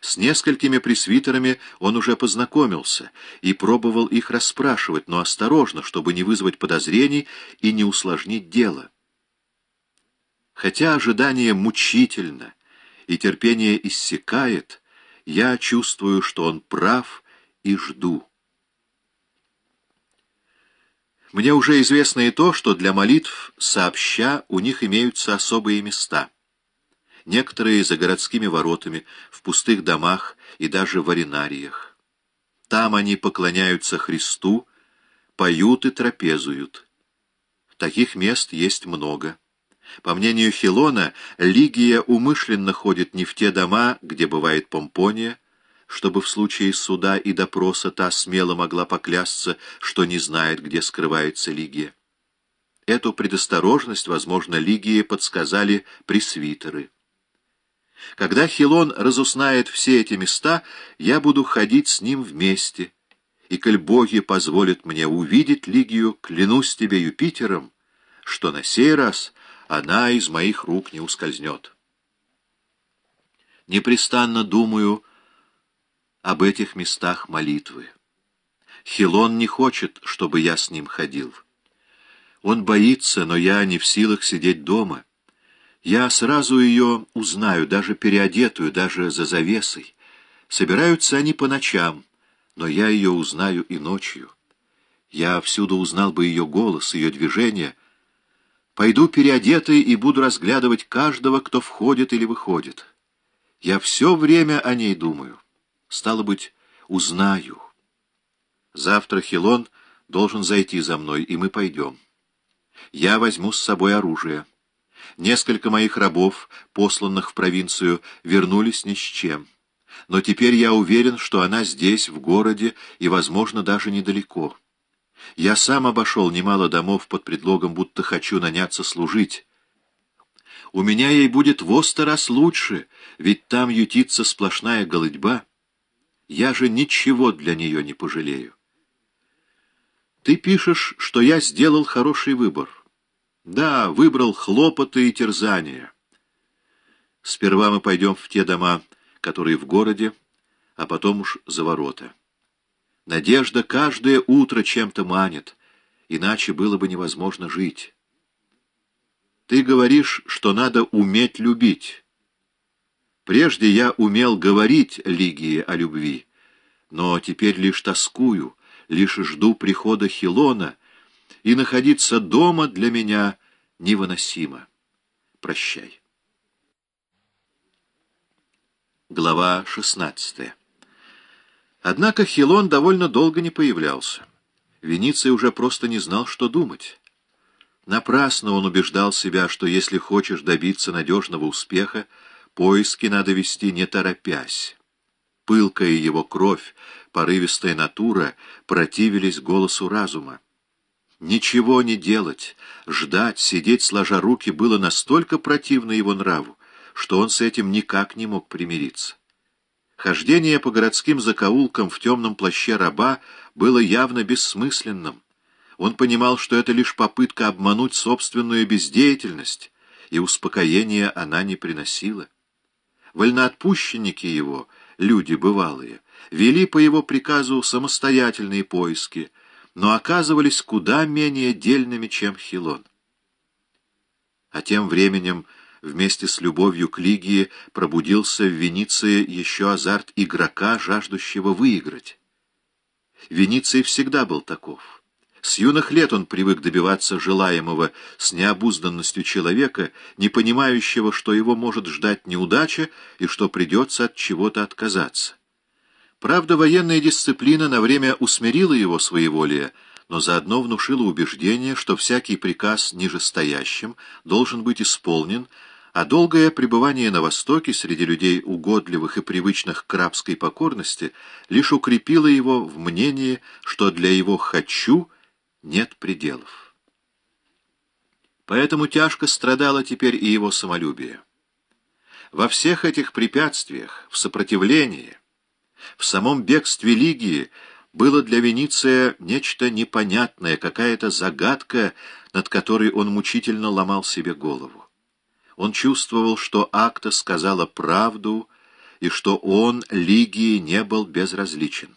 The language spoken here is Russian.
С несколькими пресвитерами он уже познакомился и пробовал их расспрашивать, но осторожно, чтобы не вызвать подозрений и не усложнить дело. Хотя ожидание мучительно и терпение иссякает, я чувствую, что он прав и жду. Мне уже известно и то, что для молитв сообща у них имеются особые места. Некоторые за городскими воротами, в пустых домах и даже в аренариях. Там они поклоняются Христу, поют и трапезуют. Таких мест есть много. По мнению Хилона, Лигия умышленно ходит не в те дома, где бывает помпония, чтобы в случае суда и допроса та смело могла поклясться, что не знает, где скрывается Лигия. Эту предосторожность, возможно, Лигии подсказали пресвитеры. Когда Хилон разузнает все эти места, я буду ходить с ним вместе, и, коль боги позволят мне увидеть Лигию, клянусь тебе Юпитером, что на сей раз она из моих рук не ускользнет. Непрестанно думаю об этих местах молитвы. Хилон не хочет, чтобы я с ним ходил. Он боится, но я не в силах сидеть дома. Я сразу ее узнаю, даже переодетую, даже за завесой. Собираются они по ночам, но я ее узнаю и ночью. Я всюду узнал бы ее голос, ее движение. Пойду переодетый и буду разглядывать каждого, кто входит или выходит. Я все время о ней думаю. Стало быть, узнаю. Завтра Хилон должен зайти за мной, и мы пойдем. Я возьму с собой оружие. Несколько моих рабов, посланных в провинцию, вернулись ни с чем. Но теперь я уверен, что она здесь, в городе, и, возможно, даже недалеко. Я сам обошел немало домов под предлогом, будто хочу наняться служить. У меня ей будет в сто раз лучше, ведь там ютится сплошная голодьба. Я же ничего для нее не пожалею. Ты пишешь, что я сделал хороший выбор. Да, выбрал хлопоты и терзания. Сперва мы пойдем в те дома, которые в городе, а потом уж за ворота. Надежда каждое утро чем-то манит, иначе было бы невозможно жить. Ты говоришь, что надо уметь любить. Прежде я умел говорить Лигии о любви, но теперь лишь тоскую, лишь жду прихода Хилона, и находиться дома для меня невыносимо. Прощай. Глава 16 Однако Хилон довольно долго не появлялся. Вениций уже просто не знал, что думать. Напрасно он убеждал себя, что если хочешь добиться надежного успеха, Поиски надо вести не торопясь. Пылкая его кровь, порывистая натура противились голосу разума. Ничего не делать, ждать, сидеть сложа руки было настолько противно его нраву, что он с этим никак не мог примириться. Хождение по городским закоулкам в темном плаще раба было явно бессмысленным. Он понимал, что это лишь попытка обмануть собственную бездеятельность, и успокоения она не приносила. Вольноотпущенники его, люди бывалые, вели по его приказу самостоятельные поиски, но оказывались куда менее дельными, чем Хилон. А тем временем вместе с любовью к Лигии пробудился в Венеции еще азарт игрока, жаждущего выиграть. Венеция всегда был таков. С юных лет он привык добиваться желаемого с необузданностью человека, не понимающего, что его может ждать неудача и что придется от чего-то отказаться. Правда, военная дисциплина на время усмирила его своеволие, но заодно внушила убеждение, что всякий приказ нижестоящим должен быть исполнен, а долгое пребывание на Востоке среди людей угодливых и привычных к рабской покорности лишь укрепило его в мнении, что для его «хочу» нет пределов. Поэтому тяжко страдало теперь и его самолюбие. Во всех этих препятствиях, в сопротивлении, в самом бегстве Лигии было для Вениция нечто непонятное, какая-то загадка, над которой он мучительно ломал себе голову. Он чувствовал, что Акта сказала правду, и что он Лигии не был безразличен.